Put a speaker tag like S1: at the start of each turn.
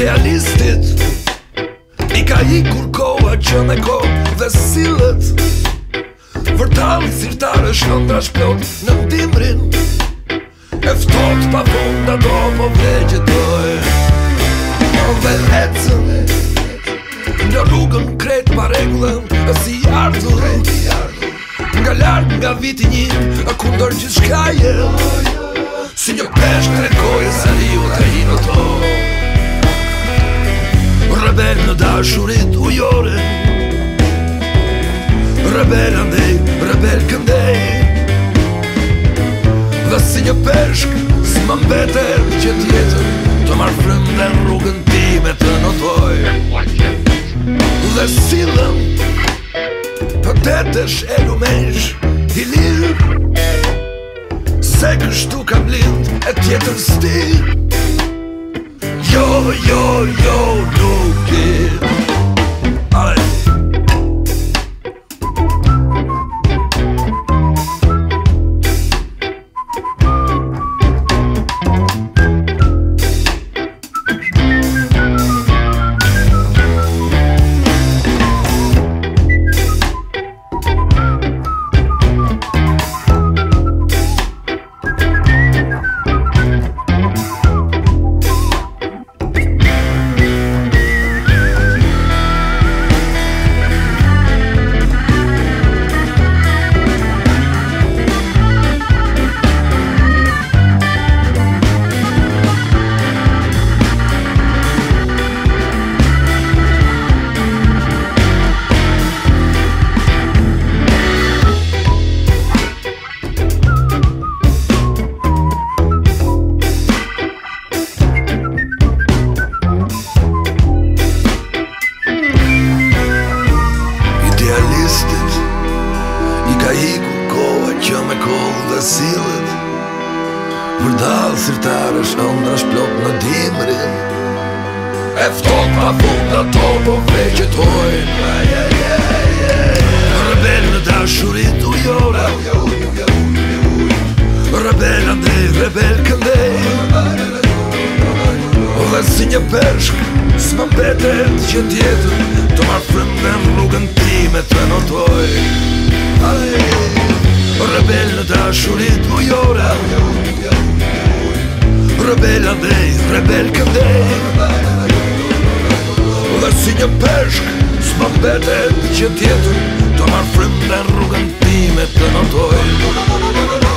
S1: idealistit I ka i kur koha që me ko dhe silët Vërtal i sirtare shëndra shplot në mdimrin Eftot pa funda do po vegjetoj po Në dhe lecën Në rrugën kret pa reglën e si ardhur Nga lartë nga viti një A kundër gjithë shkajel Si një peshk të rekojë sëri Rebel në dashurit u jore Rebel në rebel këndej Dhe si një peshk si më që tjetër Të marrë frëm dhe në rrugën ti me të notoj Dhe si dhëm, Për detesh e lumesh i lirë Se kështu kam lind e tjetër sti yo, yo, yo, no kid. Kjo me kohë dhe silët Për dalë sirtare shëndra shplot në dimrin Eftot pa funda to po vegetoj Rëbel në dashurit u jore Rëbel andej, rebel këndej Dhe si një përshk Së më betet që tjetër Të marë frëndën rrugën ti me të notoj Dhe shurit mu jore Rebella dhej, rebel këvdej Dhe si një peshk, s'mak bete nuk jetë tjetur Të marrë frym për rrugën ti me të natoj